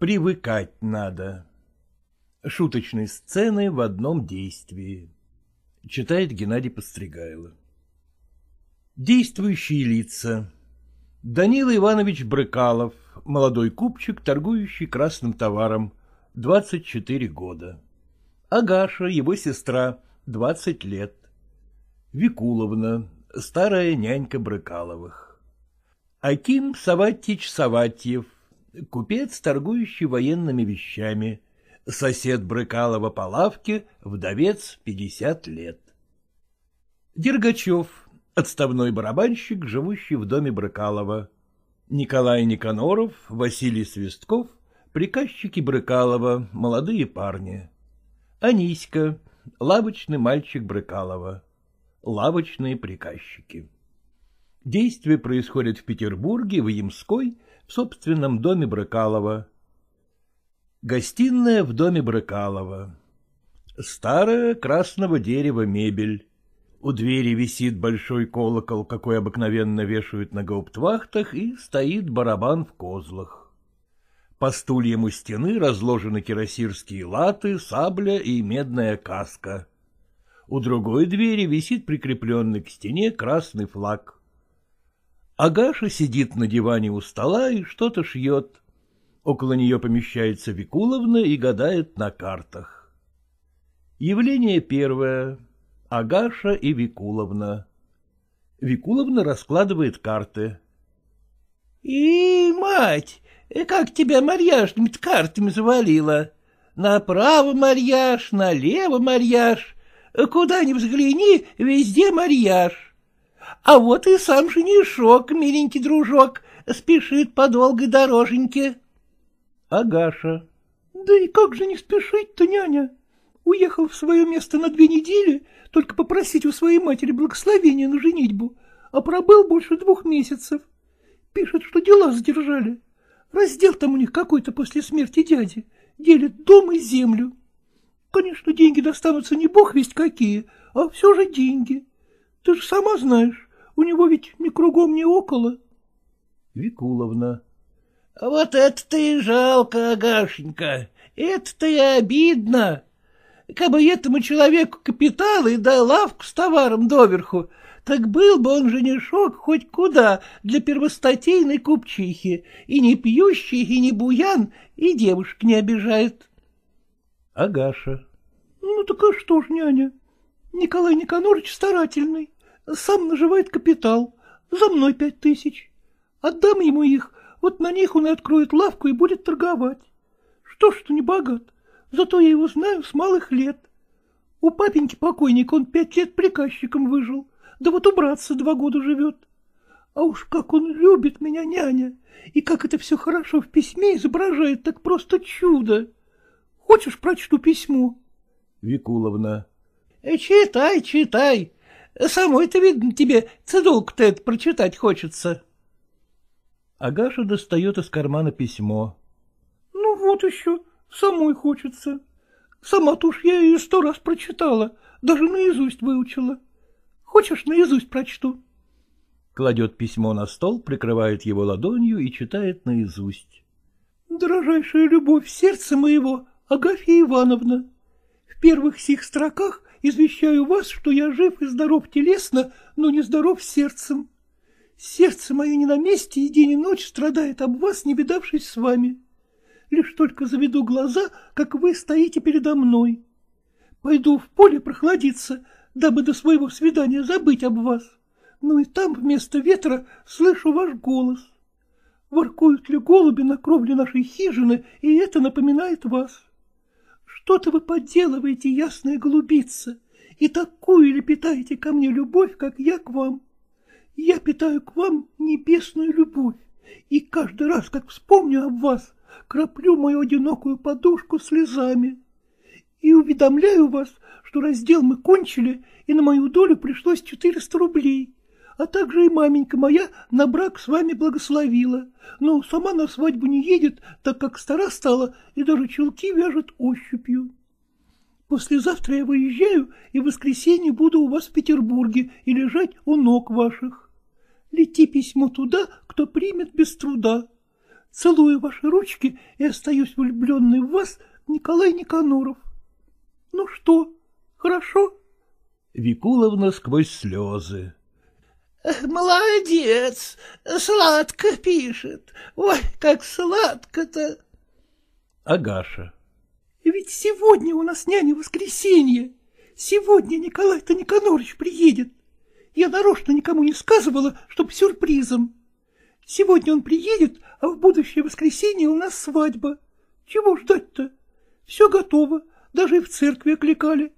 Привыкать надо. Шуточные сцены в одном действии. Читает Геннадий Постригайло. Действующие лица. Данила Иванович Брыкалов, молодой купчик, торгующий красным товаром, 24 года. Агаша, его сестра, 20 лет. Викуловна, старая нянька Брыкаловых. Аким Саватич Саватьев, купец, торгующий военными вещами, сосед Брыкалова по лавке, вдовец, 50 лет. Дергачев, отставной барабанщик, живущий в доме Брыкалова. Николай Никаноров, Василий Свистков, приказчики Брыкалова, молодые парни. Аниська, лавочный мальчик Брыкалова. Лавочные приказчики. Действие происходит в Петербурге, в Ямской, в собственном доме Брыкалова. Гостиная в доме Брыкалова. Старая красного дерева мебель. У двери висит большой колокол, какой обыкновенно вешают на гауптвахтах, и стоит барабан в козлах. По стульям у стены разложены кирасирские латы, сабля и медная каска. У другой двери висит прикрепленный к стене красный флаг. Агаша сидит на диване у стола и что-то шьет. Около нее помещается Викуловна и гадает на картах. Явление первое Агаша и Викуловна. Викуловна раскладывает карты. — И, мать, как тебя марьяжными картами завалила? Направо марьяж, налево марьяж. Куда ни взгляни, везде марьяж. А вот и сам женишок, миленький дружок, спешит по долгой дороженьке. Агаша. — Да и как же не спешить-то, няня? Уехал в свое место на две недели, только попросить у своей матери благословения на женитьбу, а пробыл больше двух месяцев. Пишет, что дела задержали. Раздел там у них какой-то после смерти дяди. Делит дом и землю. Конечно, деньги достанутся не бог весть какие, а все же деньги. Ты же сама знаешь, у него ведь ни кругом, ни около. Викуловна. — Вот это-то и жалко, Агашенька, это-то и обидно. Кабы этому человеку капитал и да лавку с товаром доверху, так был бы он женишок хоть куда для первостатейной купчихи, и не пьющий, и не буян, и девушек не обижает. Агаша. — Ну так а что ж, няня? Николай Никонорович старательный, сам наживает капитал, за мной пять тысяч. Отдам ему их, вот на них он и откроет лавку и будет торговать. Что ж, что не богат, зато я его знаю с малых лет. У папеньки покойника он пять лет приказчиком выжил, да вот у братца два года живет. А уж как он любит меня, няня, и как это все хорошо в письме изображает, так просто чудо. Хочешь, прочту письмо? Викуловна. Э, — Читай, читай. Самой-то, видно, тебе цедулку-то это прочитать хочется. Агаша достает из кармана письмо. — Ну вот еще, самой хочется. Сама-то уж я ее сто раз прочитала, даже наизусть выучила. Хочешь, наизусть прочту? Кладет письмо на стол, прикрывает его ладонью и читает наизусть. Дорожайшая любовь сердца моего, Агафья Ивановна, в первых сих строках извещаю вас, что я жив и здоров телесно, но не здоров сердцем. Сердце мое не на месте и день и ночь страдает об вас, не видавшись с вами. Лишь только заведу глаза, как вы стоите передо мной. Пойду в поле прохладиться, дабы до своего свидания забыть об вас. Ну и там вместо ветра слышу ваш голос. Воркуют ли голуби на кровле нашей хижины, и это напоминает вас. Что-то вы подделываете, ясная голубица, и такую ли питаете ко мне любовь, как я к вам? Я питаю к вам небесную любовь, и каждый раз, как вспомню об вас, краплю мою одинокую подушку слезами. И уведомляю вас, что раздел мы кончили, и на мою долю пришлось четыреста рублей, а также и маменька моя на брак с вами благословила, но сама на свадьбу не едет, так как стара стала и даже чулки вяжет ощупью. Послезавтра я выезжаю, и в воскресенье буду у вас в Петербурге и лежать у ног ваших. Лети письмо туда, кто примет без труда. Целую ваши ручки и остаюсь влюбленный в вас, Николай Никаноров. Ну что, хорошо? Викуловна сквозь слезы. — Молодец, сладко пишет. Ой, как сладко-то. Агаша. — Ведь сегодня у нас няня воскресенье. Сегодня Николай-то Никонорович приедет. Я нарочно никому не сказывала, чтоб сюрпризом. Сегодня он приедет, а в будущее воскресенье у нас свадьба. Чего ждать-то? Все готово, даже и в церкви окликали.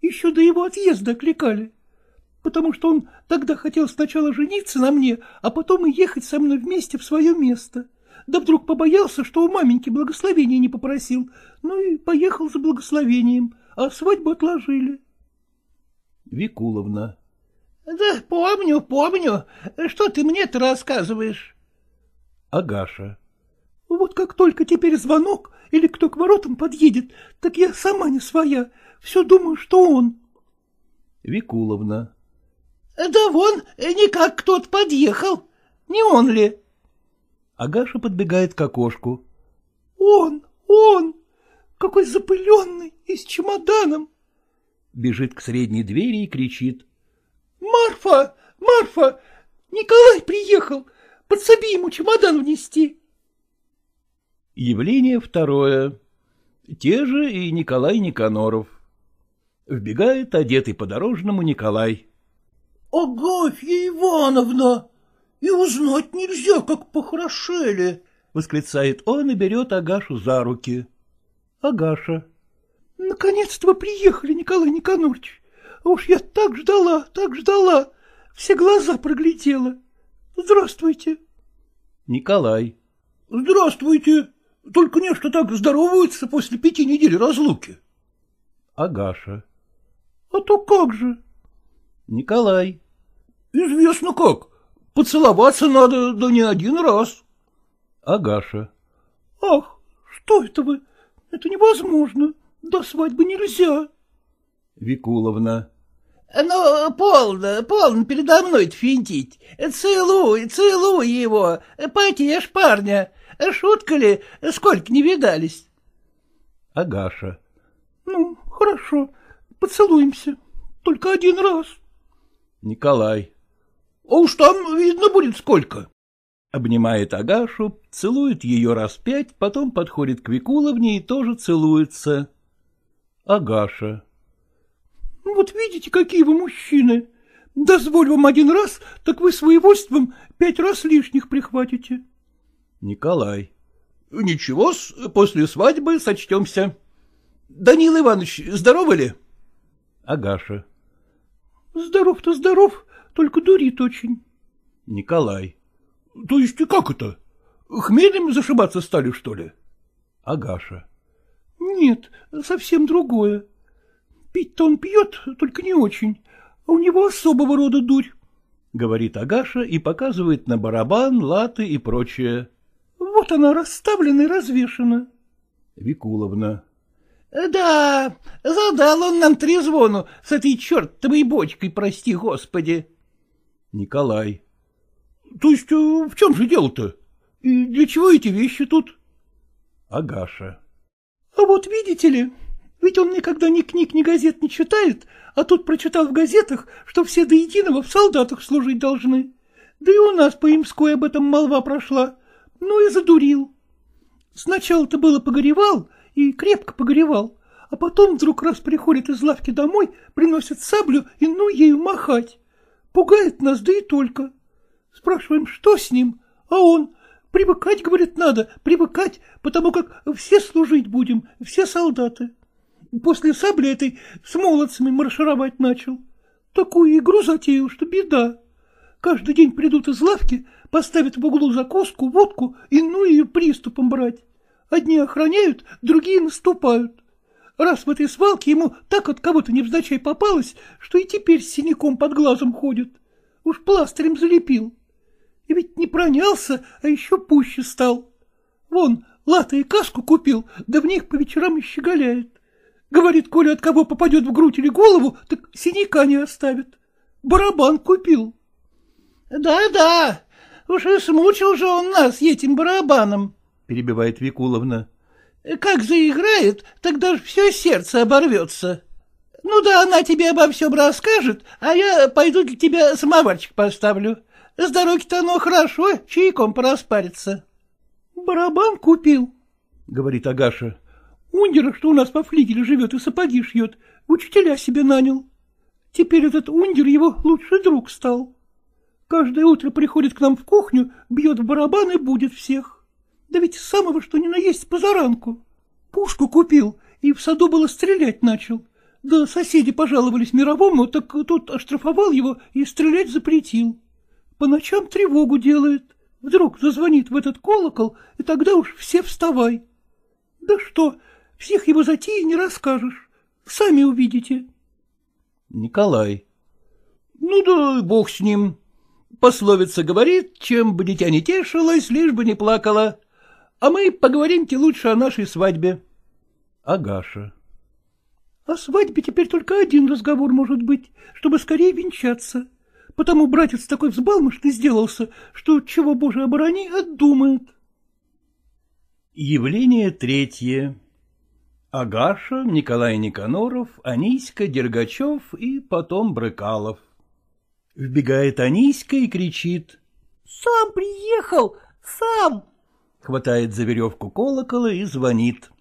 Еще до его отъезда окликали потому что он тогда хотел сначала жениться на мне, а потом и ехать со мной вместе в свое место. Да вдруг побоялся, что у маменьки благословения не попросил, ну и поехал за благословением, а свадьбу отложили. Викуловна. — Да помню, помню. Что ты мне-то рассказываешь? Агаша. — Вот как только теперь звонок или кто к воротам подъедет, так я сама не своя, все думаю, что он. Викуловна. Да вон, никак кто-то подъехал. Не он ли? Агаша подбегает к окошку. Он, он! Какой запыленный и с чемоданом! Бежит к средней двери и кричит. Марфа, Марфа, Николай приехал, подсоби ему чемодан внести. Явление второе. Те же и Николай Никаноров. Вбегает одетый по-дорожному Николай. — Агафья Ивановна! И узнать нельзя, как похорошели! — восклицает он и берет Агашу за руки. Агаша. — Наконец-то вы приехали, Николай Никонорович. Уж я так ждала, так ждала. Все глаза проглядела. Здравствуйте. Николай. — Здравствуйте. Только нечто так здороваются после пяти недель разлуки. Агаша. — А то как же? Николай. — Известно как. Поцеловаться надо, да не один раз. Агаша. — Ах, что это вы? Это невозможно. До свадьбы нельзя. Викуловна. — Ну, полно, полно передо мной финтить. Целуй, целуй его, потешь парня. Шутка ли, сколько не видались? Агаша. — Ну, хорошо, поцелуемся, только один раз. — Николай. — А уж там видно будет сколько. Обнимает Агашу, целует ее раз пять, потом подходит к Викуловне и тоже целуется. Агаша. — Вот видите, какие вы мужчины. Дозволь вам один раз, так вы своевольством пять раз лишних прихватите. Николай. — Ничего-с, после свадьбы сочтемся. Данил Иванович, здоровы ли? Агаша. Здоров-то здоров, только дурит очень. Николай. — То есть как это? Хмелем зашибаться стали, что ли? Агаша. — Нет, совсем другое. Пить-то он пьет, только не очень, а у него особого рода дурь. — говорит Агаша и показывает на барабан, латы и прочее. — Вот она расставлена и развешена. Викуловна. — Да, задал он нам трезвону с этой чертовой бочкой, прости господи. Николай. — То есть э, в чем же дело-то? И для чего эти вещи тут? Агаша. — А вот видите ли, ведь он никогда ни книг, ни газет не читает, а тут прочитал в газетах, что все до единого в солдатах служить должны. Да и у нас по Имской об этом молва прошла. Ну и задурил. Сначала-то было погоревал, и крепко погревал, а потом вдруг раз приходит из лавки домой, приносит саблю и ну ею махать. Пугает нас, да и только. Спрашиваем, что с ним, а он... Привыкать, говорит, надо, привыкать, потому как все служить будем, все солдаты. После сабли этой с молодцами маршировать начал. Такую игру затеял, что беда. Каждый день придут из лавки, поставят в углу закуску, водку и ну ее приступом брать. Одни охраняют, другие наступают. Раз в этой свалке ему так от кого-то невзначай попалось, что и теперь с синяком под глазом ходит. Уж пластырем залепил. И ведь не пронялся, а еще пуще стал. Вон, латы и каску купил, да в них по вечерам и щеголяет. Говорит, коли от кого попадет в грудь или голову, так синяка не оставит. Барабан купил. Да — Да-да, уж и смучил же он нас этим барабаном. — перебивает Викуловна. — Как заиграет, тогда все сердце оборвется. Ну да, она тебе обо всем расскажет, а я пойду для тебя самоварчик поставлю. С дороги-то оно хорошо, чайком пораспарится. — Барабан купил, — говорит Агаша. — Ундера, что у нас по флигеле живет и сапоги шьет, учителя себе нанял. Теперь этот Ундер его лучший друг стал. Каждое утро приходит к нам в кухню, бьет в барабан и будет всех. Да ведь самого что ни на есть позаранку. Пушку купил и в саду было стрелять начал. Да соседи пожаловались мировому, так тот оштрафовал его и стрелять запретил. По ночам тревогу делает. Вдруг зазвонит в этот колокол, и тогда уж все вставай. Да что, всех его затеи не расскажешь. Сами увидите. Николай. Ну да бог с ним. Пословица говорит, чем бы дитя не тешилось, лишь бы не плакала. А мы поговоримте лучше о нашей свадьбе. Агаша. О свадьбе теперь только один разговор может быть, чтобы скорее венчаться. Потому братец такой взбалмошный сделался, что, чего, Боже, оборони, отдумает. Явление третье. Агаша, Николай Никаноров, Аниська, Дергачев и потом Брыкалов. Вбегает Аниська и кричит. — Сам приехал, сам! Хватает за веревку колокола и звонит.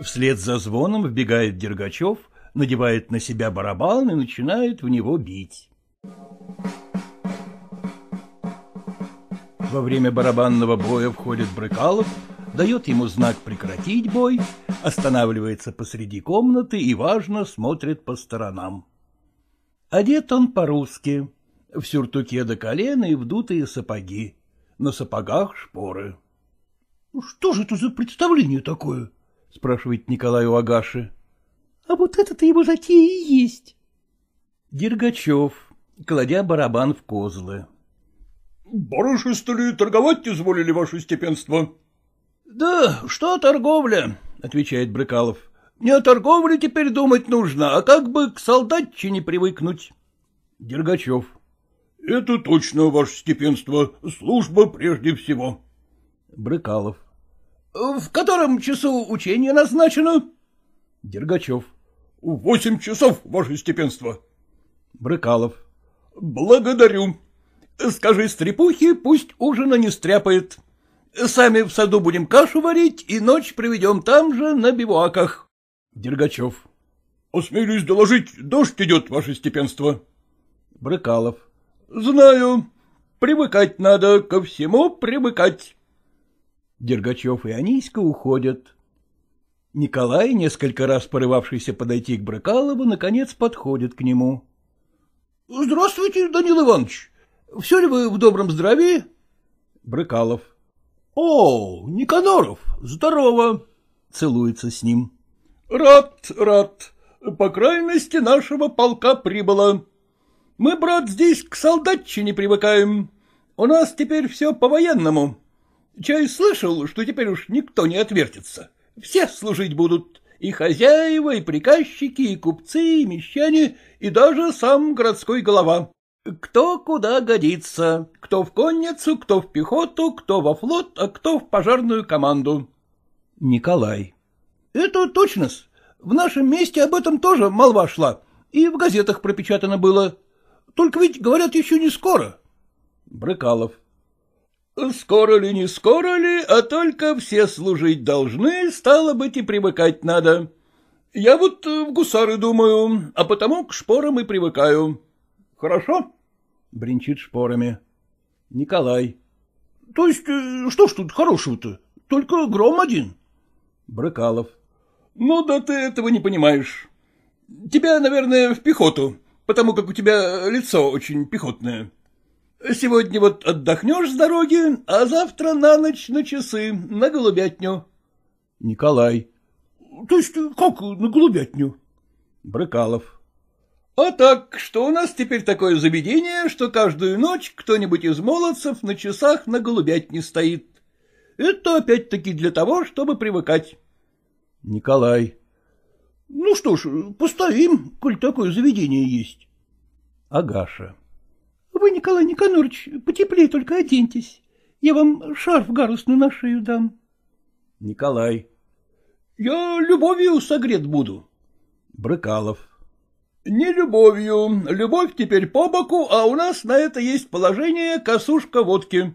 Вслед за звоном вбегает Дергачев, надевает на себя барабан и начинает в него бить. Во время барабанного боя входит Брыкалов, дает ему знак прекратить бой, останавливается посреди комнаты и, важно, смотрит по сторонам. Одет он по-русски, в сюртуке до колена и вдутые сапоги, на сапогах шпоры. — Что же это за представление такое? — спрашивает Николай у Агаши. — А вот это-то его затея и есть. Дергачев, кладя барабан в козлы. — Барыши, ли, торговать изволили, ваше степенство? — Да, что торговля, — отвечает Брыкалов. — Не о торговле теперь думать нужно, а как бы к солдатчине привыкнуть. Дергачев. — Это точно, ваше степенство, служба прежде всего. Брыкалов. В котором часу учение назначено? Дергачев. — восемь часов, ваше степенство. Брыкалов. — Благодарю. Скажи стрепухе, пусть ужина не стряпает. Сами в саду будем кашу варить и ночь проведем там же, на бивуаках. Дергачев. — Осмелюсь доложить, дождь идет, ваше степенство. Брыкалов. — Знаю. Привыкать надо, ко всему привыкать. Дергачев и Аниська уходят. Николай, несколько раз порывавшийся подойти к Брыкалову, наконец подходит к нему. — Здравствуйте, Данил Иванович. Все ли вы в добром здравии? Брыкалов. — О, Никаноров, здорово. Целуется с ним. — Рад, рад. По крайности нашего полка прибыло. Мы, брат, здесь к солдатчине привыкаем. У нас теперь все по-военному. Чай слышал, что теперь уж никто не отвертится. Все служить будут, и хозяева, и приказчики, и купцы, и мещане, и даже сам городской голова. Кто куда годится, кто в конницу, кто в пехоту, кто во флот, а кто в пожарную команду. Николай. — Это точно-с. В нашем месте об этом тоже молва шла, и в газетах пропечатано было. Только ведь, говорят, еще не скоро. Брыкалов. — Скоро ли, не скоро ли, а только все служить должны, стало быть, и привыкать надо. Я вот в гусары думаю, а потому к шпорам и привыкаю. Хорошо? Бринчит шпорами. Николай. То есть, э, что ж тут хорошего-то? Только гром один. Брыкалов. Ну да ты этого не понимаешь. Тебя, наверное, в пехоту, потому как у тебя лицо очень пехотное. Сегодня вот отдохнешь с дороги, а завтра на ночь на часы, на голубятню. Николай. То есть как на голубятню? Брыкалов. А так, что у нас теперь такое заведение, что каждую ночь кто-нибудь из молодцев на часах на голубятне стоит. Это опять-таки для того, чтобы привыкать. Николай. Ну что ж, постоим, коль такое заведение есть. Агаша. Вы, Николай Никонорович, потеплее только оденьтесь. Я вам шарф гарусный на шею дам. Николай. — Я любовью согрет буду. Брыкалов. — Не любовью. Любовь теперь по боку, а у нас на это есть положение косушка водки.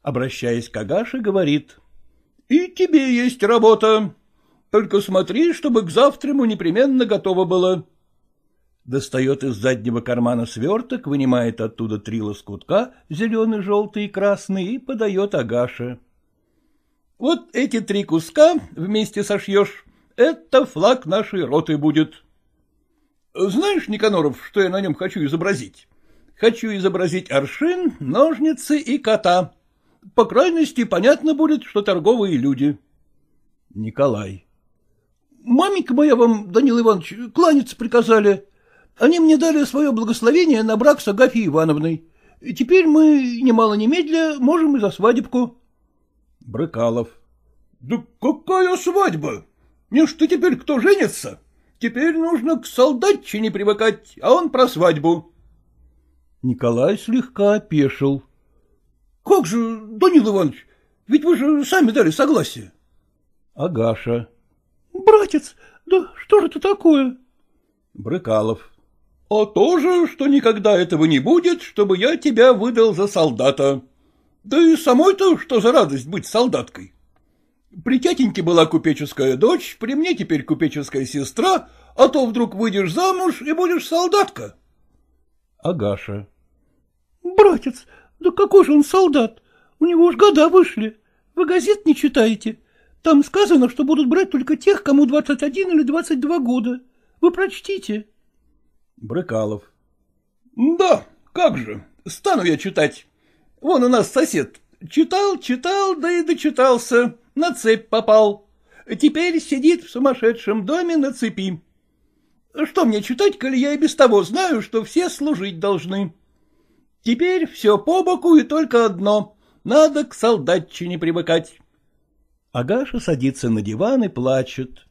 Обращаясь к Агаше, говорит. — И тебе есть работа. Только смотри, чтобы к завтраму непременно готово было. Достает из заднего кармана сверток, вынимает оттуда три лоскутка, зеленый, желтый и красный, и подает Агаше. — Вот эти три куска вместе сошьешь. Это флаг нашей роты будет. Знаешь, Никаноров, что я на нем хочу изобразить? Хочу изобразить аршин, ножницы и кота. По крайности, понятно будет, что торговые люди. Николай. Маменька моя вам, Данил Иванович, кланяться приказали. Они мне дали свое благословение на брак с Агафьей Ивановной. И теперь мы, немало немедля, можем и за свадебку. Брыкалов. — Да какая свадьба? Не что теперь кто женится? Теперь нужно к солдатчине привыкать, а он про свадьбу. Николай слегка опешил. — Как же, Данил Иванович, ведь вы же сами дали согласие. Агаша. — Братец, да что же это такое? Брыкалов. — А то же, что никогда этого не будет, чтобы я тебя выдал за солдата. Да и самой-то что за радость быть солдаткой? При тятеньке была купеческая дочь, при мне теперь купеческая сестра, а то вдруг выйдешь замуж и будешь солдатка. Агаша. — Братец, да какой же он солдат? У него уж года вышли. Вы газет не читаете? Там сказано, что будут брать только тех, кому двадцать один или двадцать два года. Вы прочтите. Брыкалов. — Да, как же, стану я читать. Вон у нас сосед. Читал, читал, да и дочитался. На цепь попал. Теперь сидит в сумасшедшем доме на цепи. Что мне читать, коли я и без того знаю, что все служить должны? Теперь все по боку и только одно. Надо к солдатчине привыкать. Агаша садится на диван и плачет.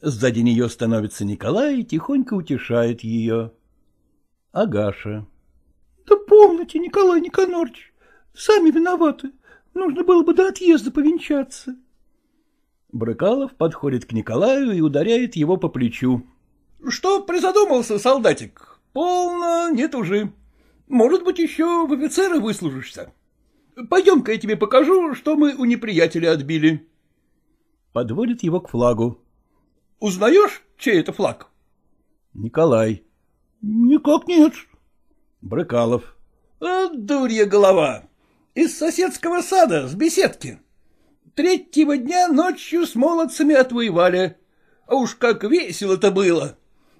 Сзади нее становится Николай и тихонько утешает ее. Агаша. — Да помните, Николай Никонорович, сами виноваты. Нужно было бы до отъезда повенчаться. Брыкалов подходит к Николаю и ударяет его по плечу. — Что призадумался, солдатик? Полно, нет уже. Может быть, еще в офицеры выслужишься. Пойдем-ка я тебе покажу, что мы у неприятеля отбили. Подводит его к флагу. — Узнаешь, чей это флаг? Николай. — Никак нет. Брыкалов. — А, дурья голова! Из соседского сада, с беседки. Третьего дня ночью с молодцами отвоевали. А уж как весело-то было!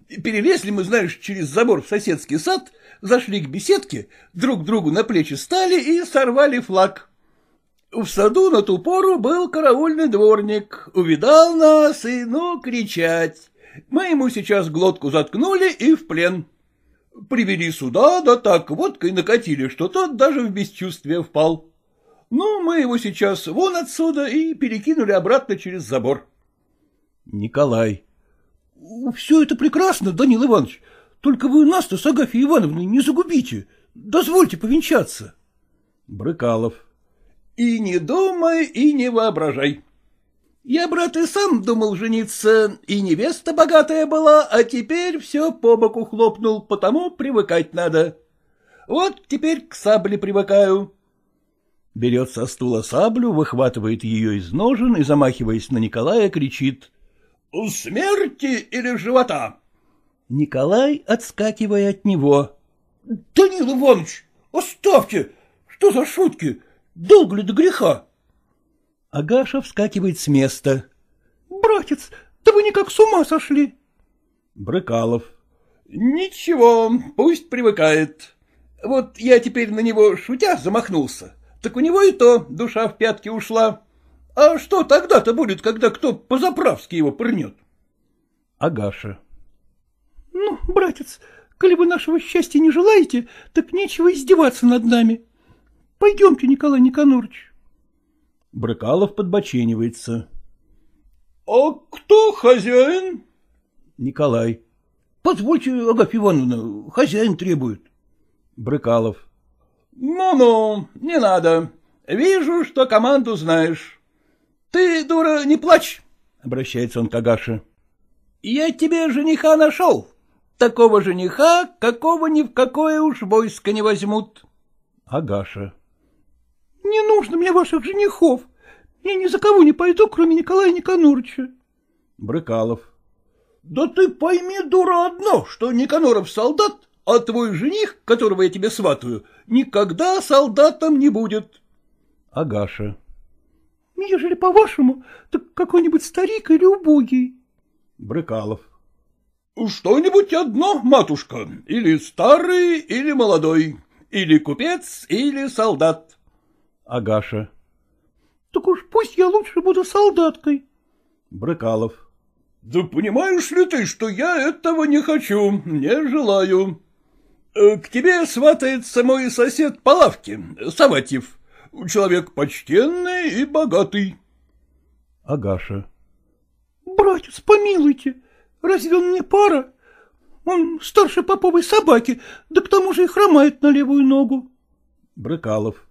Перелезли мы, знаешь, через забор в соседский сад, зашли к беседке, друг другу на плечи стали и сорвали флаг. В саду на ту пору был караульный дворник, увидал нас и, ну, кричать. Мы ему сейчас глотку заткнули и в плен. Привели сюда, да так водкой накатили, что тот даже в бесчувствие впал. Ну, мы его сейчас вон отсюда и перекинули обратно через забор. Николай. — Все это прекрасно, Данил Иванович, только вы нас-то с Агафьей Ивановной не загубите. Дозвольте повенчаться. Брыкалов. — И не думай, и не воображай. Я, брат, и сам думал жениться, и невеста богатая была, а теперь все по боку хлопнул, потому привыкать надо. Вот теперь к сабле привыкаю. Берет со стула саблю, выхватывает ее из ножен и, замахиваясь на Николая, кричит. — Смерти или живота? Николай, отскакивая от него. — Данил Иванович, оставьте! Что за шутки? Долго ли до греха? Агаша вскакивает с места. — Братец, да вы никак с ума сошли. Брыкалов. — Ничего, пусть привыкает. Вот я теперь на него, шутя, замахнулся. Так у него и то душа в пятки ушла. А что тогда-то будет, когда кто по-заправски его прынет? Агаша. — Ну, братец, коли вы нашего счастья не желаете, так нечего издеваться над нами. Пойдемте, Николай Никонорович. Брыкалов подбоченивается. — А кто хозяин? Николай. — Позвольте, Агафья Ивановна, хозяин требует. Брыкалов. Ну — Ну-ну, не надо. Вижу, что команду знаешь. Ты, дура, не плачь, — обращается он к Агаше. Я тебе жениха нашел. Такого жениха, какого ни в какое уж войско не возьмут. Агаша. — Не нужно мне ваших женихов. Я ни за кого не пойду, кроме Николая Никонорыча. Брыкалов. — Да ты пойми, дура, одно, что Никаноров солдат, а твой жених, которого я тебе сватаю, никогда солдатом не будет. Агаша. — Ежели по-вашему, так какой-нибудь старик или убогий. Брыкалов. — Что-нибудь одно, матушка, или старый, или молодой, или купец, или солдат. Агаша. — Так уж пусть я лучше буду солдаткой. Брыкалов. — Да понимаешь ли ты, что я этого не хочу, не желаю. Э, к тебе сватается мой сосед по лавке, Саватьев, человек почтенный и богатый. Агаша. — Братец, помилуйте, разве он мне пара? Он старше поповой собаки, да к тому же и хромает на левую ногу. Брыкалов. —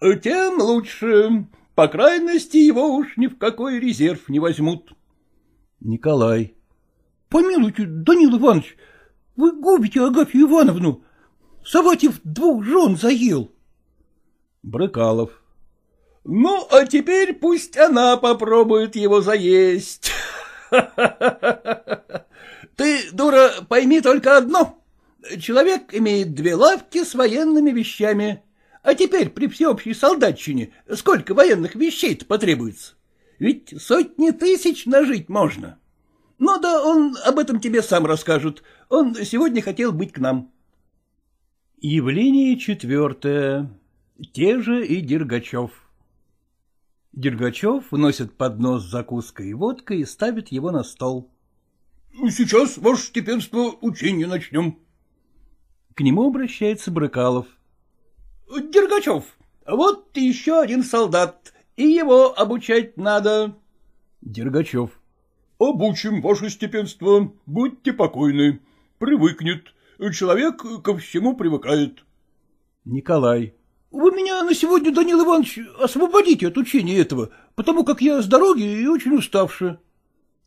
Тем лучше. По крайности, его уж ни в какой резерв не возьмут. Николай. — Помилуйте, Данил Иванович, вы губите Агафью Ивановну. Саватьев двух жен заел. Брыкалов. — Ну, а теперь пусть она попробует его заесть. Ты, дура, пойми только одно. Человек имеет две лавки с военными вещами. А теперь при всеобщей солдатчине сколько военных вещей-то потребуется? Ведь сотни тысяч нажить можно. Ну да он об этом тебе сам расскажет. Он сегодня хотел быть к нам. Явление четвертое. Те же и Дергачев. Дергачев вносит поднос с закуской и водкой и ставит его на стол. — Сейчас, ваше степенство, учение начнем. К нему обращается Брыкалов. — Дергачев, вот еще один солдат, и его обучать надо. Дергачев. — Обучим, ваше степенство, будьте покойны. Привыкнет. Человек ко всему привыкает. Николай. — Вы меня на сегодня, Данил Иванович, освободите от учения этого, потому как я с дороги и очень уставший.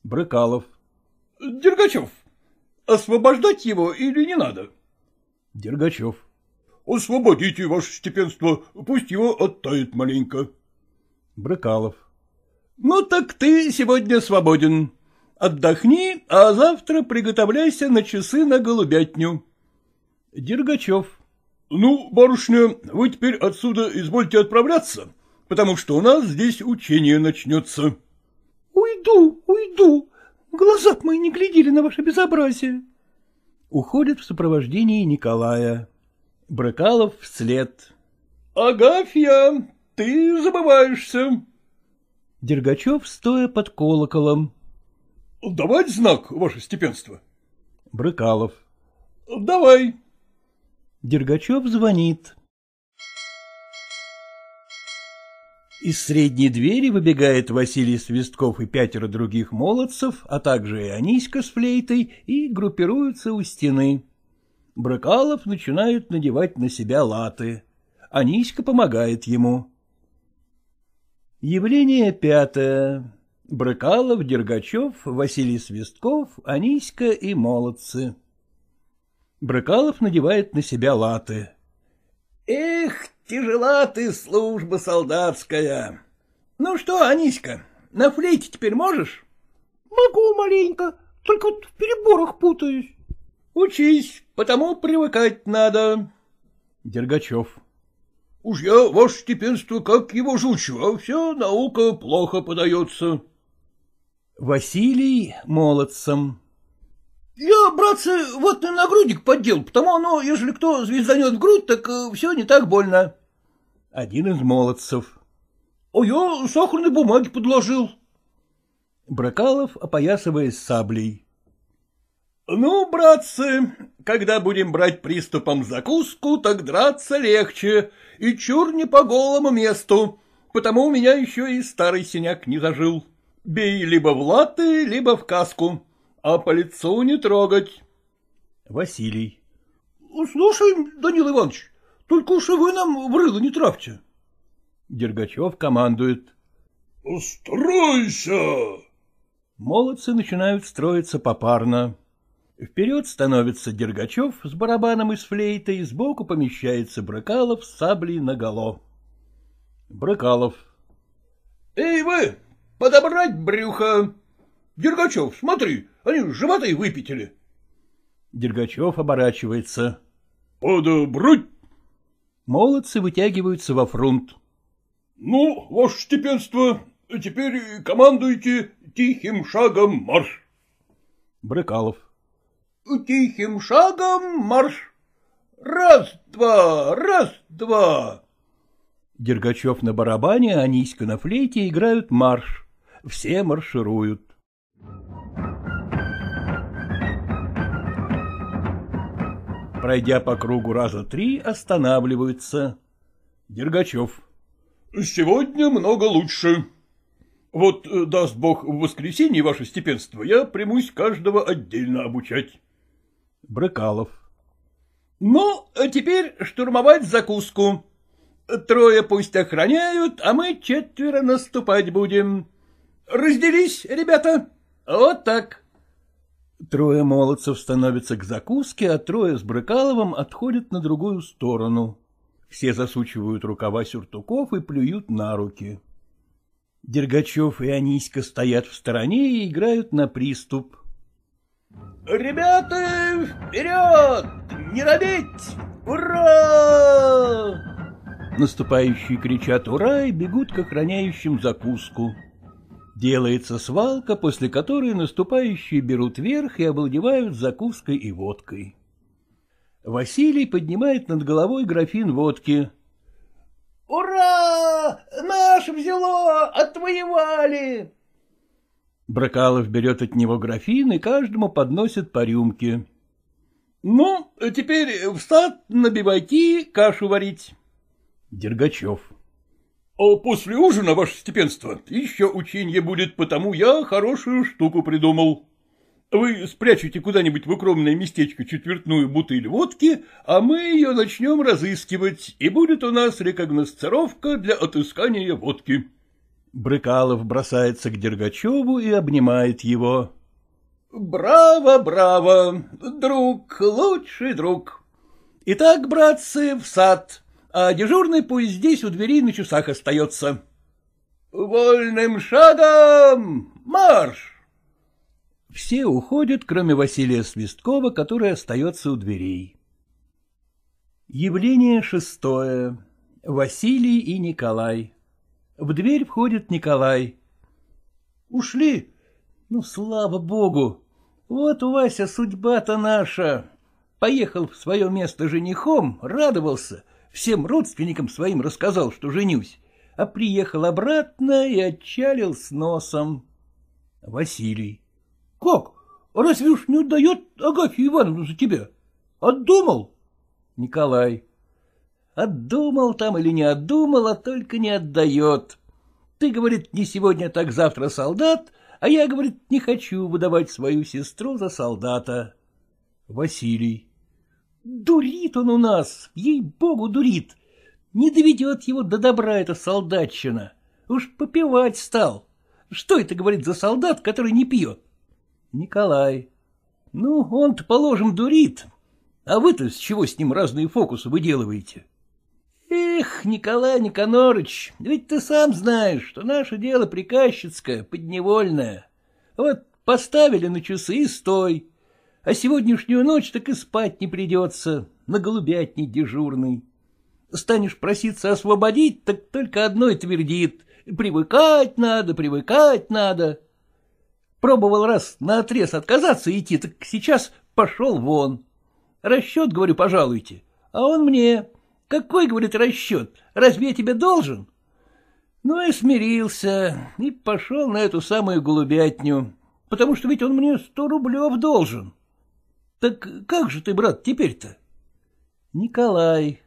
Брыкалов. — Дергачев, освобождать его или не надо? Дергачев. — Освободите, ваше степенство, пусть его оттает маленько. Брыкалов. — Ну так ты сегодня свободен. Отдохни, а завтра приготовляйся на часы на голубятню. Дергачев. — Ну, барышня, вы теперь отсюда извольте отправляться, потому что у нас здесь учение начнется. — Уйду, уйду. Глаза мои не глядели на ваше безобразие. Уходит в сопровождении Николая. Брыкалов вслед. — Агафья, ты забываешься. Дергачев, стоя под колоколом. — Давать знак, ваше степенство? Брыкалов. — Давай. Дергачев звонит. Из средней двери выбегает Василий Свистков и пятеро других молодцев, а также и Аниська с флейтой, и группируются у стены. Брыкалов начинает надевать на себя латы. Аниська помогает ему. Явление пятое. Брыкалов, Дергачев, Василий Свистков, Аниська и молодцы. Брыкалов надевает на себя латы. — Эх, тяжела ты, служба солдатская. Ну что, Аниська, на флейте теперь можешь? — Могу маленько, только вот в переборах путаюсь. — Учись, потому привыкать надо. Дергачев. — Уж я, ваше степенство, как его жучу, а все наука плохо подается. Василий молодцем. Я, братцы, вот на нагрудник поддел, потому оно, ежели кто звезданет в грудь, так э, все не так больно. Один из молодцев. А я сахарной бумаги подложил. Бракалов, опоясываясь саблей. Ну, братцы, когда будем брать приступом закуску, так драться легче, и чур не по голому месту, потому у меня еще и старый синяк не зажил. Бей либо в латы, либо в каску а по лицу не трогать. Василий. — Слушай, Данил Иванович, только уж и вы нам в рыло не травьте. Дергачев командует. — Стройся! Молодцы начинают строиться попарно. Вперед становится Дергачев с барабаном из флейты, сбоку помещается Брыкалов с саблей наголо. Брыкалов. — Эй вы, подобрать брюхо! Дергачев, смотри, они животы выпятили. Дергачев оборачивается. — Подобрать! Молодцы вытягиваются во фронт. — Ну, ваше степенство, теперь командуйте тихим шагом марш. Брыкалов. — Тихим шагом марш. Раз-два, раз-два. Дергачев на барабане, а Аниська на флейте играют марш. Все маршируют. Пройдя по кругу раза три, останавливаются. Дергачев. — Сегодня много лучше. Вот, э, даст бог, в воскресенье, ваше степенство, я примусь каждого отдельно обучать. Брыкалов. — Ну, а теперь штурмовать закуску. Трое пусть охраняют, а мы четверо наступать будем. Разделись, ребята. Вот так. Трое молодцев становятся к закуске, а трое с Брыкаловым отходят на другую сторону. Все засучивают рукава сюртуков и плюют на руки. Дергачев и Аниська стоят в стороне и играют на приступ. — Ребята, вперед! Не робить! Ура! Наступающие кричат «Ура!» и бегут к охраняющим закуску. Делается свалка, после которой наступающие берут верх и обладевают закуской и водкой. Василий поднимает над головой графин водки. — Ура! Наш взяло! Отвоевали! Бракалов берет от него графин и каждому подносит по рюмке. — Ну, теперь встать, набивайте, кашу варить. Дергачев. А после ужина, ваше степенство, еще ученье будет, потому я хорошую штуку придумал. Вы спрячете куда-нибудь в укромное местечко четвертную бутыль водки, а мы ее начнем разыскивать, и будет у нас рекогносцировка для отыскания водки. Брыкалов бросается к Дергачеву и обнимает его. — Браво, браво, друг, лучший друг. Итак, братцы, в сад а дежурный пусть здесь у дверей на часах остается. Вольным шагом марш! Все уходят, кроме Василия Свисткова, который остается у дверей. Явление шестое. Василий и Николай. В дверь входит Николай. — Ушли? Ну, слава богу! Вот, Вася, судьба-то наша. Поехал в свое место женихом, радовался, всем родственникам своим рассказал, что женюсь, а приехал обратно и отчалил с носом. Василий. — Как? Разве уж не отдает Агафью Ивановну за тебя? Отдумал? Николай. — Отдумал там или не отдумал, а только не отдает. Ты, говорит, не сегодня, так завтра солдат, а я, говорит, не хочу выдавать свою сестру за солдата. Василий. Дурит он у нас, ей-богу, дурит. Не доведет его до добра эта солдатчина. Уж попивать стал. Что это, говорит, за солдат, который не пьет? Николай. Ну, он-то, положим, дурит. А вы-то с чего с ним разные фокусы выделываете? Эх, Николай Никонорыч, ведь ты сам знаешь, что наше дело приказчицкое, подневольное. Вот поставили на часы и стой а сегодняшнюю ночь так и спать не придется, на голубятне дежурный. Станешь проситься освободить, так только одно и твердит — привыкать надо, привыкать надо. Пробовал раз на отрез отказаться идти, так сейчас пошел вон. Расчет, говорю, пожалуйте, а он мне. Какой, говорит, расчет? Разве я тебе должен? Ну и смирился, и пошел на эту самую голубятню, потому что ведь он мне сто рублев должен. Так как же ты, брат, теперь-то? Николай.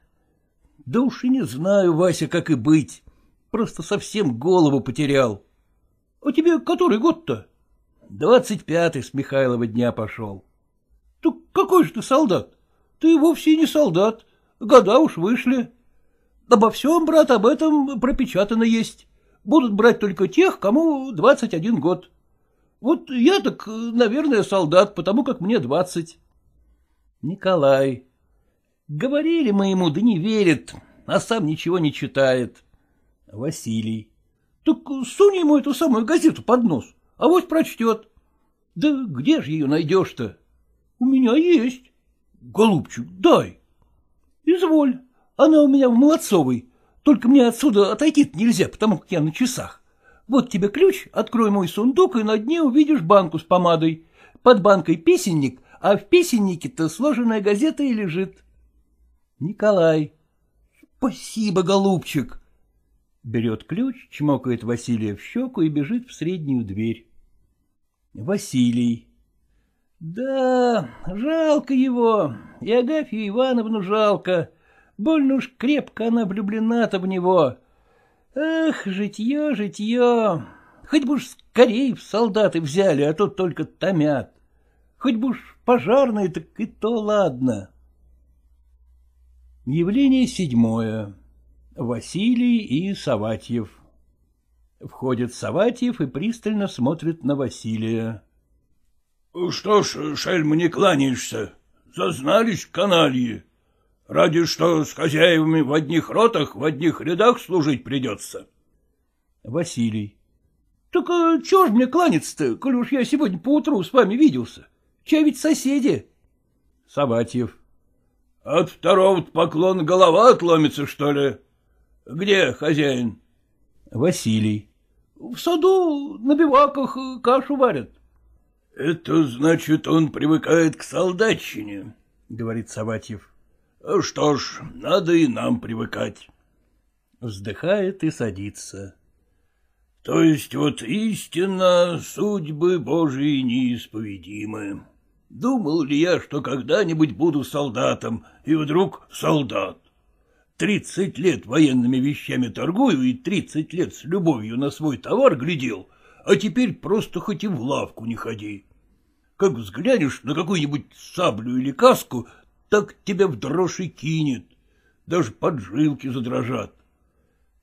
Да уж и не знаю, Вася, как и быть. Просто совсем голову потерял. А тебе который год-то? Двадцать пятый с Михайлова дня пошел. Так какой же ты солдат? Ты вовсе не солдат. Года уж вышли. Обо всем, брат, об этом пропечатано есть. Будут брать только тех, кому двадцать один год. Вот я так, наверное, солдат, потому как мне двадцать. Николай. Говорили мы ему, да не верит, а сам ничего не читает. Василий. Так сунь ему эту самую газету под нос, а вот прочтет. Да где же ее найдешь-то? У меня есть. Голубчик, дай. Изволь. Она у меня в Молодцовой. Только мне отсюда отойти нельзя, потому как я на часах. Вот тебе ключ, открой мой сундук, и на дне увидишь банку с помадой. Под банкой песенник, а в песеннике-то сложенная газета и лежит. Николай. Спасибо, голубчик. Берет ключ, чмокает Василия в щеку и бежит в среднюю дверь. Василий. Да, жалко его, и Агафью Ивановну жалко. Больно уж крепко она влюблена-то в него. Эх, житье, житье. Хоть бы уж скорее в солдаты взяли, а то только томят. Хоть бы уж пожарные, так и то ладно. Явление седьмое. Василий и Саватьев. Входит Саватьев и пристально смотрит на Василия. — Что ж, шельма, не кланяешься? Зазнались канальи. Ради что с хозяевами в одних ротах, в одних рядах служить придется. Василий. — Так а чего ж мне кланяться-то, коль уж я сегодня поутру с вами виделся? Чай ведь соседи. Саватьев. — От второго поклон голова отломится, что ли? Где хозяин? Василий. — В саду на биваках кашу варят. — Это значит, он привыкает к солдатчине, — говорит Саватьев. — Что ж, надо и нам привыкать. Вздыхает и садится. — То есть вот истинно судьбы Божии неисповедимы. Думал ли я, что когда-нибудь буду солдатом, и вдруг солдат? Тридцать лет военными вещами торгую и тридцать лет с любовью на свой товар глядел, а теперь просто хоть и в лавку не ходи. Как взглянешь на какую-нибудь саблю или каску, так тебя в дрожь и кинет, даже поджилки задрожат.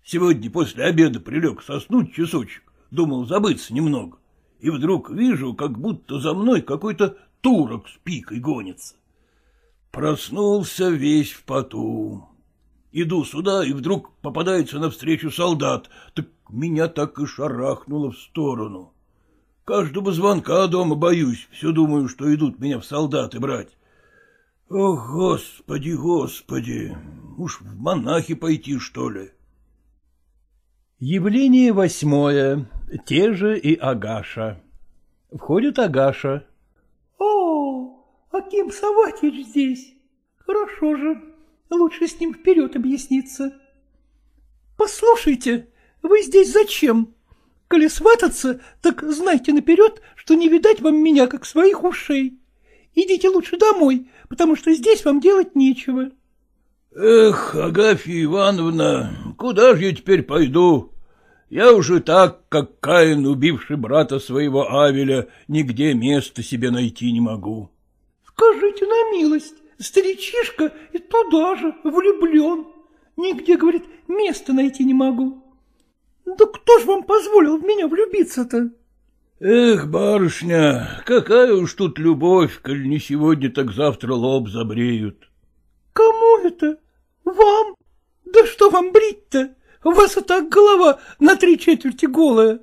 Сегодня после обеда прилег соснуть часочек, думал забыться немного, и вдруг вижу, как будто за мной какой-то турок с пикой гонится. Проснулся весь в поту. Иду сюда, и вдруг попадается навстречу солдат, так меня так и шарахнуло в сторону. Каждого звонка дома боюсь, все думаю, что идут меня в солдаты брать. О, господи, господи, уж в монахи пойти, что ли? Явление восьмое. Те же и Агаша. Входит Агаша. Аким Саватич здесь. Хорошо же. Лучше с ним вперед объясниться. Послушайте, вы здесь зачем? Коли свататься, так знайте наперед, что не видать вам меня, как своих ушей. Идите лучше домой, потому что здесь вам делать нечего. Эх, Агафья Ивановна, куда же я теперь пойду? Я уже так, как Каин, убивший брата своего Авеля, нигде места себе найти не могу. Скажите на милость, старичишка и туда же влюблен. Нигде, говорит, места найти не могу. Да кто ж вам позволил в меня влюбиться-то? Эх, барышня, какая уж тут любовь, коль не сегодня, так завтра лоб забреют. Кому это? Вам? Да что вам брить-то? У вас и так голова на три четверти голая.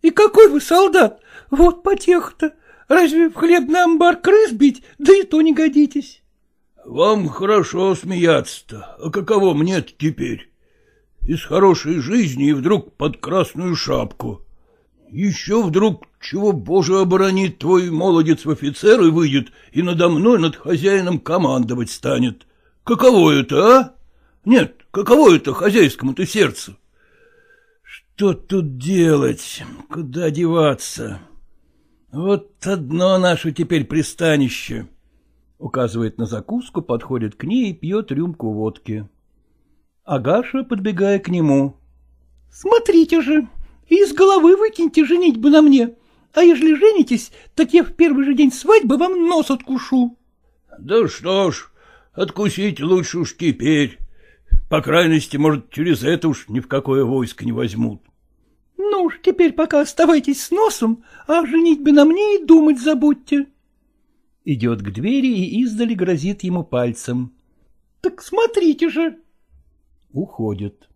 И какой вы солдат? Вот потеха-то. Разве в хлебный амбар крыс бить, да и то не годитесь. — Вам хорошо смеяться-то, а каково мне теперь? Из хорошей жизни и вдруг под красную шапку. Еще вдруг, чего, боже, оборонит, твой молодец в офицеры выйдет и надо мной, над хозяином командовать станет. Каково это, а? Нет, каково это хозяйскому-то сердцу? Что тут делать? Куда деваться? — вот одно наше теперь пристанище. Указывает на закуску, подходит к ней и пьет рюмку водки. Агаша, подбегая к нему. — Смотрите же, из головы выкиньте женить бы на мне, а ежели женитесь, так я в первый же день свадьбы вам нос откушу. — Да что ж, откусить лучше уж теперь. По крайности, может, через это уж ни в какое войско не возьмут. — Ну уж теперь пока оставайтесь с носом, а женитьбе на мне и думать забудьте. Идет к двери и издали грозит ему пальцем. — Так смотрите же. Уходит.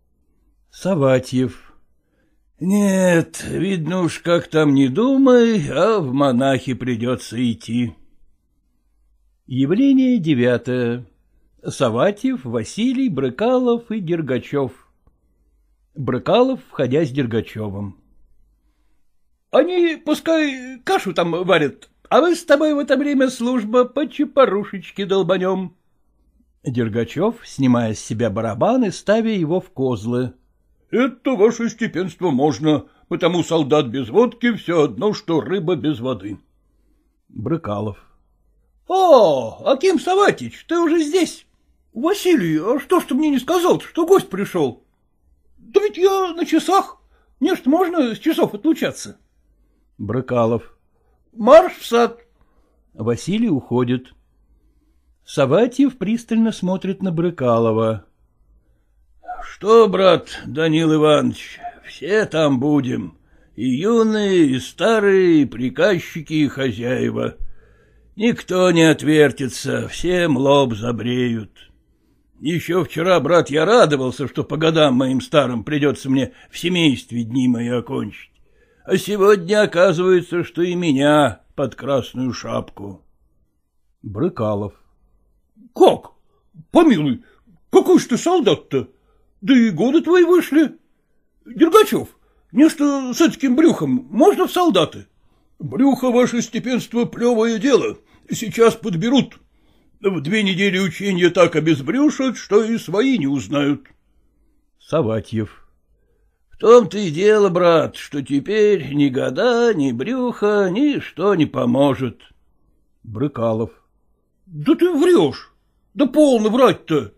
Саватьев. — Нет, видно уж, как там не думай, а в монахи придется идти. Явление девятое. Саватьев, Василий, Брыкалов и Дергачев. Брыкалов, входя с Дергачевым. — Они пускай кашу там варят, а вы с тобой в это время служба по чепорушечке долбанем. Дергачев, снимая с себя барабан и ставя его в козлы. — Это ваше степенство можно, потому солдат без водки все одно, что рыба без воды. Брыкалов. — О, Аким Саватич, ты уже здесь? — Василий, а что ж ты мне не сказал что гость пришел? — Да ведь я на часах. Не что можно с часов отлучаться. Брыкалов. — Марш в сад. Василий уходит. Саватьев пристально смотрит на Брыкалова. — Что, брат Данил Иванович, все там будем. И юные, и старые, и приказчики, и хозяева. Никто не отвертится, всем лоб забреют. Еще вчера, брат, я радовался, что по годам моим старым придется мне в семействе дни мои окончить. А сегодня оказывается, что и меня под красную шапку. Брыкалов. — Как? Помилуй, какой ж ты солдат-то? Да и годы твои вышли. Дергачев, нечто с этим брюхом можно в солдаты? — Брюхо, ваше степенство, плевое дело. Сейчас подберут. — в две недели учения так обезбрюшат, что и свои не узнают. Саватьев. В том-то и дело, брат, что теперь ни года, ни брюха, ничто не поможет. Брыкалов. Да ты врешь. Да полно врать-то.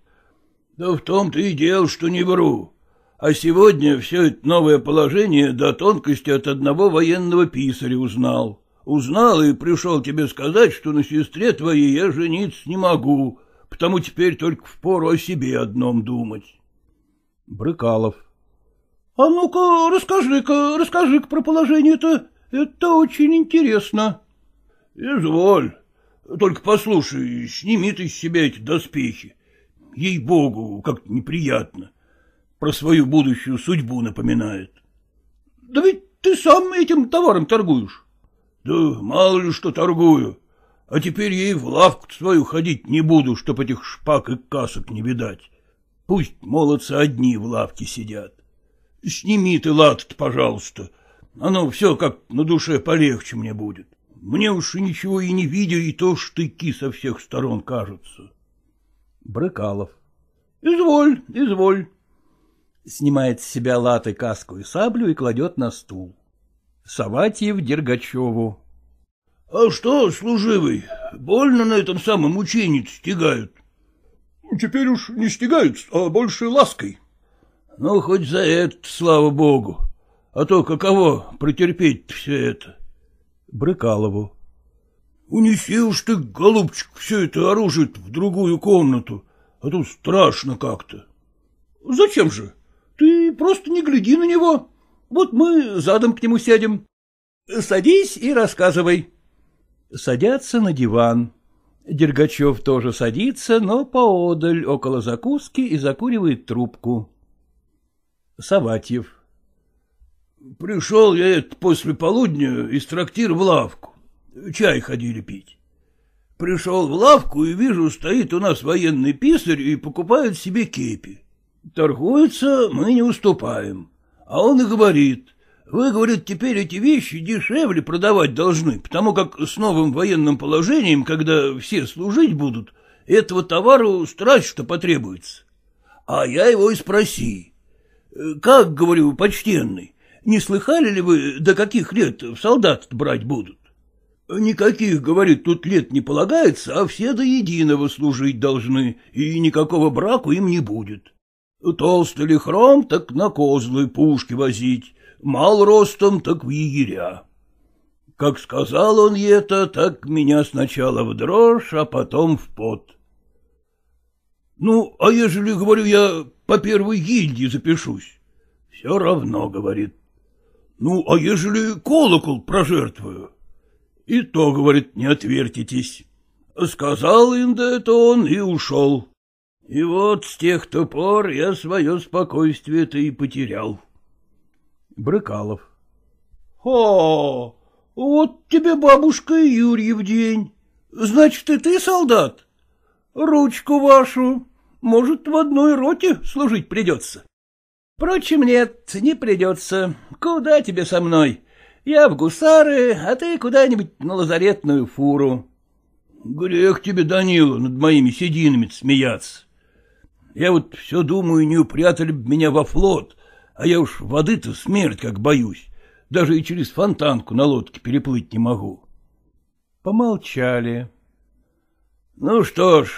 Да в том-то и дело, что не вру. А сегодня все это новое положение до тонкости от одного военного писаря узнал. Узнал и пришел тебе сказать, что на сестре твоей я жениться не могу, потому теперь только впору о себе одном думать. Брыкалов. — А ну-ка, расскажи-ка, расскажи-ка про положение-то, это очень интересно. — Изволь, только послушай, сними ты с себя эти доспехи. Ей-богу, как-то неприятно. Про свою будущую судьбу напоминает. — Да ведь ты сам этим товаром торгуешь. Да мало ли что торгую. А теперь ей в лавку свою ходить не буду, чтоб этих шпак и касок не видать. Пусть молодцы одни в лавке сидят. Сними ты лад пожалуйста. Оно все как на душе полегче мне будет. Мне уж и ничего и не видя, и то штыки со всех сторон кажутся. Брыкалов. — Изволь, изволь. Снимает с себя латы, каску и саблю и кладет на стул. Саватьев Дергачеву. — А что, служивый, больно на этом самом учении стегают? — Теперь уж не стегают, а больше лаской. — Ну, хоть за это, слава богу. А то каково претерпеть все это? Брыкалову. — Унеси уж ты, голубчик, все это оружие в другую комнату, а то страшно как-то. — Зачем же? Ты просто не гляди на него. Вот мы задом к нему сядем. Садись и рассказывай. Садятся на диван. Дергачев тоже садится, но поодаль, около закуски, и закуривает трубку. Саватьев. Пришел я после полудня из трактира в лавку. Чай ходили пить. Пришел в лавку и вижу, стоит у нас военный писарь и покупает себе кепи. Торгуется, мы не уступаем. А он и говорит, вы, говорит, теперь эти вещи дешевле продавать должны, потому как с новым военным положением, когда все служить будут, этого товару страсть что потребуется. А я его и спроси. Как, говорю, почтенный, не слыхали ли вы, до каких лет в солдат брать будут? Никаких, говорит, тут лет не полагается, а все до единого служить должны, и никакого браку им не будет. Толстый ли хром, так на козлы пушки возить, мал ростом, так в егеря. Как сказал он это, так меня сначала в дрожь, а потом в пот. Ну, а ежели, говорю я, по первой гильдии запишусь. Все равно, говорит. Ну, а ежели колокол прожертвую? И то, говорит, не отвертитесь. Сказал Инда это он и ушел. И вот с тех-то пор я свое спокойствие-то и потерял. Брыкалов. — О, вот тебе бабушка Юрьев день. Значит, и ты солдат? Ручку вашу. Может, в одной роте служить придется? Впрочем, нет, не придется. Куда тебе со мной? Я в гусары, а ты куда-нибудь на лазаретную фуру. Грех тебе, Данила, над моими сединами смеяться. Я вот все думаю, не упрятали бы меня во флот, а я уж воды-то смерть как боюсь. Даже и через фонтанку на лодке переплыть не могу. Помолчали. Ну что ж,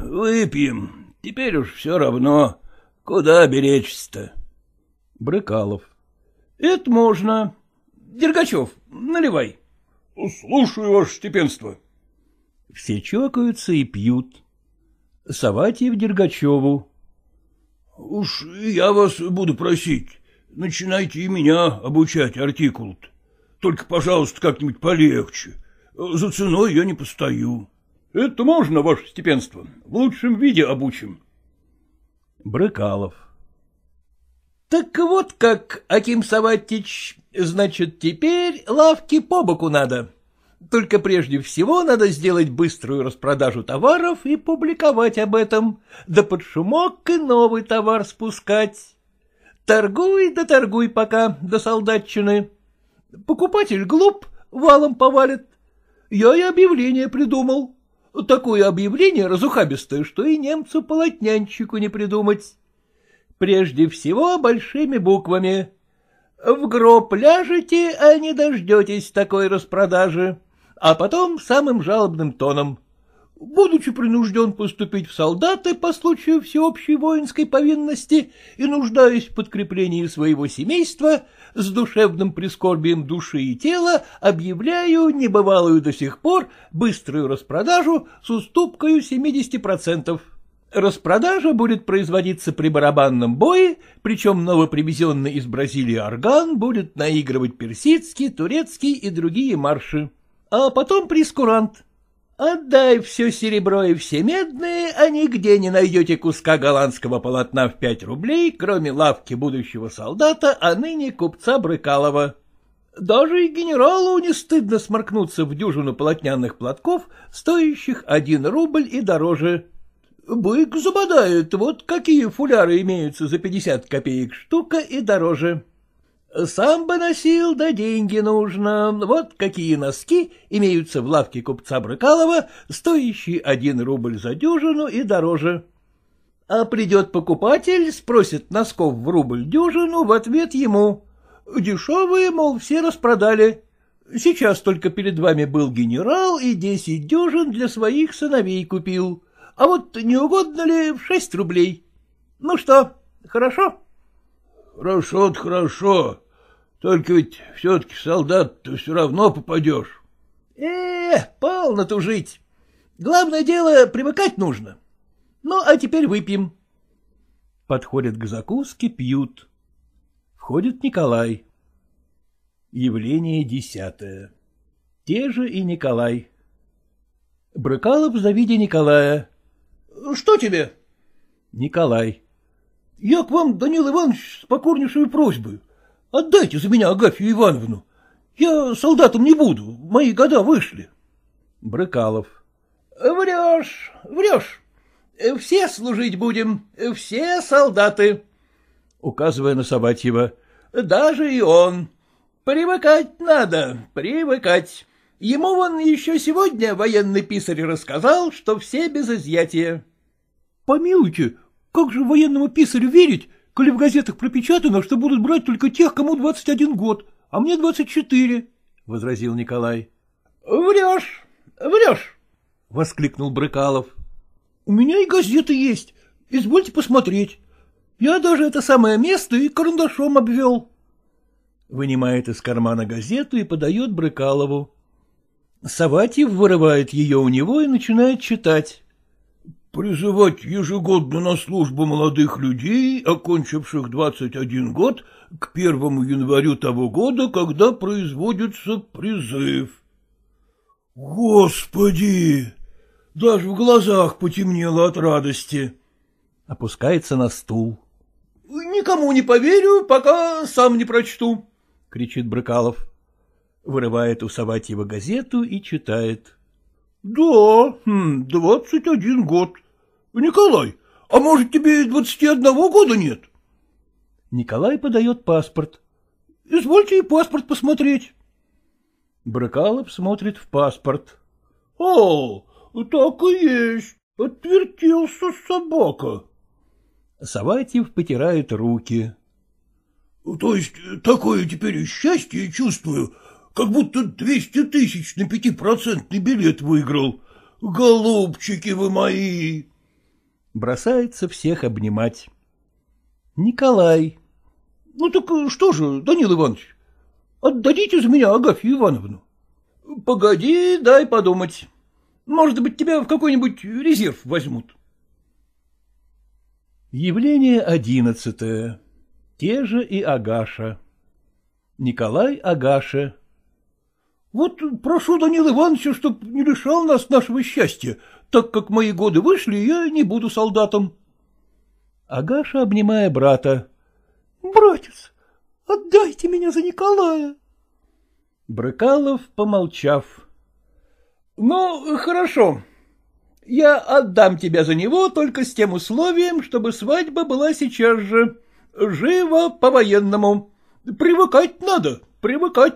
выпьем. Теперь уж все равно. Куда беречься-то? Брыкалов. Это можно. Дергачев, наливай. Слушаю, ваше степенство. Все чокаются и пьют. Саватьев Дергачеву. — Уж я вас буду просить, начинайте и меня обучать артикул -то. Только, пожалуйста, как-нибудь полегче. За ценой я не постою. — Это можно, ваше степенство. В лучшем виде обучим. Брыкалов. — Так вот как, Аким Саватич, значит, теперь лавки по боку надо. Только прежде всего надо сделать быструю распродажу товаров и публиковать об этом, да под шумок и новый товар спускать. Торгуй да торгуй пока до солдатчины. Покупатель глуп, валом повалит. Я и объявление придумал. Такое объявление разухабистое, что и немцу-полотнянщику не придумать. Прежде всего большими буквами. В гроб ляжете, а не дождетесь такой распродажи а потом самым жалобным тоном. Будучи принужден поступить в солдаты по случаю всеобщей воинской повинности и нуждаясь в подкреплении своего семейства, с душевным прискорбием души и тела объявляю небывалую до сих пор быструю распродажу с уступкою 70%. Распродажа будет производиться при барабанном бое, причем новопривезенный из Бразилии орган будет наигрывать персидский, турецкий и другие марши а потом прескурант. Отдай все серебро и все медные, а нигде не найдете куска голландского полотна в пять рублей, кроме лавки будущего солдата, а ныне купца Брыкалова. Даже и генералу не стыдно сморкнуться в дюжину полотняных платков, стоящих один рубль и дороже. Бык забодает, вот какие фуляры имеются за пятьдесят копеек штука и дороже. Сам бы носил, да деньги нужно. Вот какие носки имеются в лавке купца Брыкалова, стоящие один рубль за дюжину и дороже. А придет покупатель, спросит носков в рубль дюжину, в ответ ему. Дешевые, мол, все распродали. Сейчас только перед вами был генерал и десять дюжин для своих сыновей купил. А вот не угодно ли в шесть рублей? Ну что, хорошо? — Хорошо-то хорошо. Только ведь все-таки солдат ты все равно попадешь. Э, полно тужить. Главное дело, привыкать нужно. Ну, а теперь выпьем. Подходят к закуске, пьют. Входит Николай. Явление десятое. Те же и Николай. Брыкалов, завидя Николая. — Что тебе? Николай. — Я к вам, Данил Иванович, с покорнейшей просьбой. Отдайте за меня Агафью Ивановну. Я солдатом не буду, мои года вышли. Брыкалов. — Врешь, врешь. Все служить будем, все солдаты. Указывая на Сабатьева. — Даже и он. Привыкать надо, привыкать. Ему вон еще сегодня военный писарь рассказал, что все без изъятия. — Помилуйте, как же военному писарю верить, коли в газетах пропечатано, что будут брать только тех, кому двадцать один год, а мне двадцать четыре, — возразил Николай. — Врешь, врешь, — воскликнул Брыкалов. — У меня и газеты есть, извольте посмотреть. Я даже это самое место и карандашом обвел. Вынимает из кармана газету и подает Брыкалову. Саватьев вырывает ее у него и начинает читать. Призывать ежегодно на службу молодых людей, окончивших двадцать один год, к первому январю того года, когда производится призыв. Господи! Даже в глазах потемнело от радости. Опускается на стул. — Никому не поверю, пока сам не прочту, — кричит Брыкалов. Вырывает у Саватьева газету и читает. — Да, хм, двадцать один год. Николай, а может, тебе двадцати одного года нет? Николай подает паспорт. — Извольте и паспорт посмотреть. Брыкалов смотрит в паспорт. — О, так и есть. Отвертелся собака. Саватьев потирает руки. — То есть такое теперь счастье чувствую, как будто двести тысяч на пятипроцентный билет выиграл. Голубчики вы мои! Бросается всех обнимать. Николай. — Ну так что же, Данил Иванович, отдадите за меня Агафью Ивановну. — Погоди, дай подумать. Может быть, тебя в какой-нибудь резерв возьмут. Явление одиннадцатое. Те же и Агаша. Николай Агаша. Вот прошу Данила Ивановича, чтоб не лишал нас нашего счастья, так как мои годы вышли, я не буду солдатом. Агаша, обнимая брата. — Братец, отдайте меня за Николая. Брыкалов, помолчав. — Ну, хорошо. Я отдам тебя за него только с тем условием, чтобы свадьба была сейчас же. Живо по-военному. Привыкать надо, привыкать.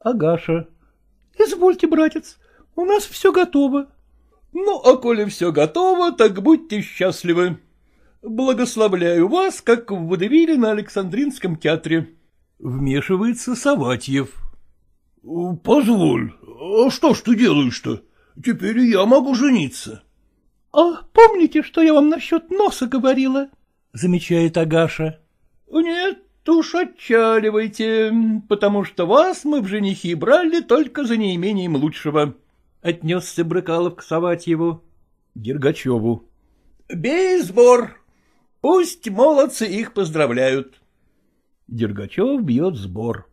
Агаша. — Извольте, братец, у нас все готово. — Ну, а коли все готово, так будьте счастливы. Благословляю вас, как в водевиле на Александринском театре. Вмешивается Саватьев. — Позволь, а что ж ты делаешь-то? Теперь я могу жениться. — А помните, что я вам насчет носа говорила? — замечает Агаша. — Нет уж отчаливайте, потому что вас мы в женихи брали только за неимением лучшего. Отнесся Брыкалов к Саватьеву. Дергачеву. — Бей сбор. Пусть молодцы их поздравляют. Дергачев бьет сбор.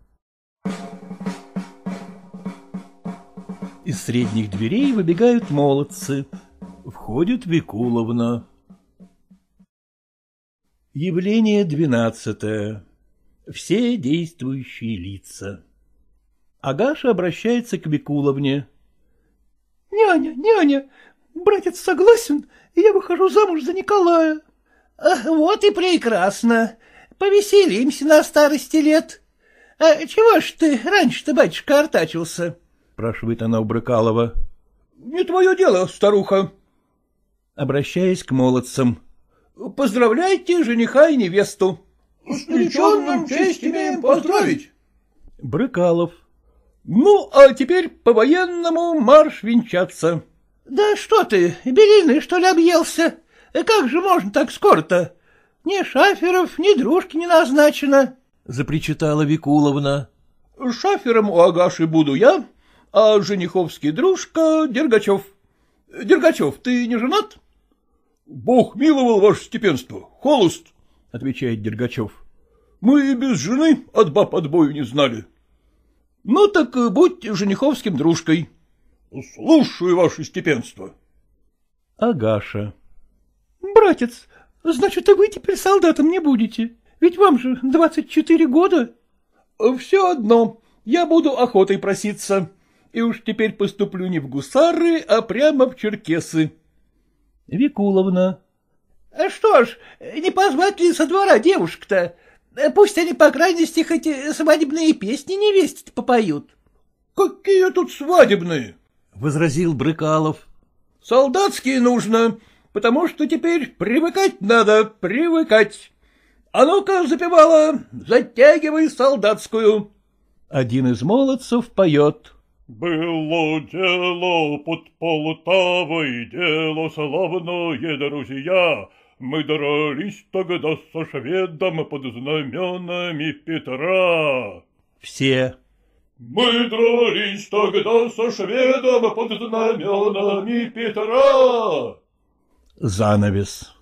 Из средних дверей выбегают молодцы. Входит Викуловна. Явление двенадцатое. Все действующие лица. Агаша обращается к Викуловне. — Няня, няня, братец согласен, и я выхожу замуж за Николая. — Вот и прекрасно. Повеселимся на старости лет. А чего ж ты раньше-то, батюшка, артачился? — спрашивает она у Брыкалова. — Не твое дело, старуха. Обращаясь к молодцам. — Поздравляйте жениха и невесту. — С нареченным честь имеем поздравить. Брыкалов. — Ну, а теперь по-военному марш венчаться. — Да что ты, белины, что ли, объелся? Как же можно так скоро-то? Ни шаферов, ни дружки не назначено. — запричитала Викуловна. — Шафером у Агаши буду я, а жениховский дружка Дергачев. Дергачев, ты не женат? — Бог миловал ваше степенство, холост, — отвечает Дергачев. — Мы и без жены от баб отбою не знали. — Ну так будь жениховским дружкой. — Слушаю, ваше степенство. Агаша. — Братец, значит, и вы теперь солдатом не будете, ведь вам же двадцать четыре года. — Все одно, я буду охотой проситься и уж теперь поступлю не в гусары, а прямо в черкесы. Викуловна. — Что ж, не позвать ли со двора девушек-то? Пусть они, по крайности, хоть свадебные песни невесте попоют. — Какие тут свадебные? — возразил Брыкалов. — Солдатские нужно, потому что теперь привыкать надо, привыкать. А ну-ка, запевала, затягивай солдатскую. Один из молодцев поет. Было дело под Полтавой, дело славное, друзья. Мы дрались тогда со шведом под знаменами Петра. Все. Мы дрались тогда со шведом под знаменами Петра. Занавес